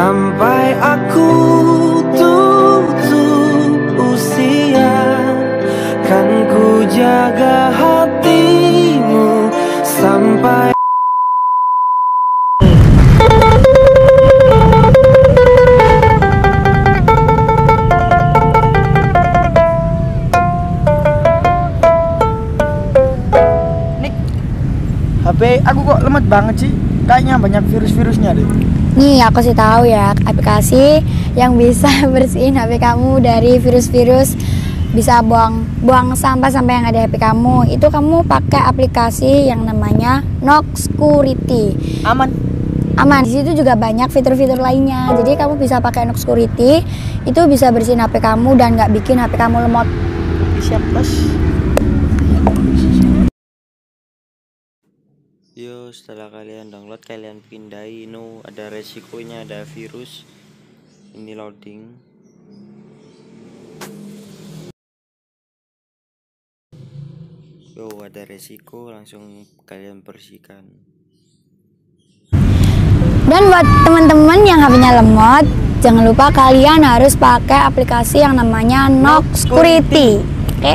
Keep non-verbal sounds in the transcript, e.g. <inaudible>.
Sampai aku tutup usia Kan ku jaga hatimu Sampai HP aku kok lemot banget sih. Kayaknya banyak virus-virusnya deh. Nih aku sih tahu ya aplikasi yang bisa <laughs> bersihin HP kamu dari virus-virus bisa buang buang sampah sampai yang ada HP kamu itu kamu pakai aplikasi yang namanya Noxcurity Aman. aman di situ juga banyak fitur-fitur lainnya jadi kamu bisa pakai Noxcurity itu bisa bersihin HP kamu dan nggak bikin HP kamu lemot Siap, Bos. Yo, setelah kalian download, kalian pindai. No, ada resikonya, ada virus. Ini loading. Yo, ada resiko, langsung kalian bersihkan. dan buat teman-teman yang HP-nya lemot jangan lupa kalian harus pakai aplikasi yang namanya Noxcurity oke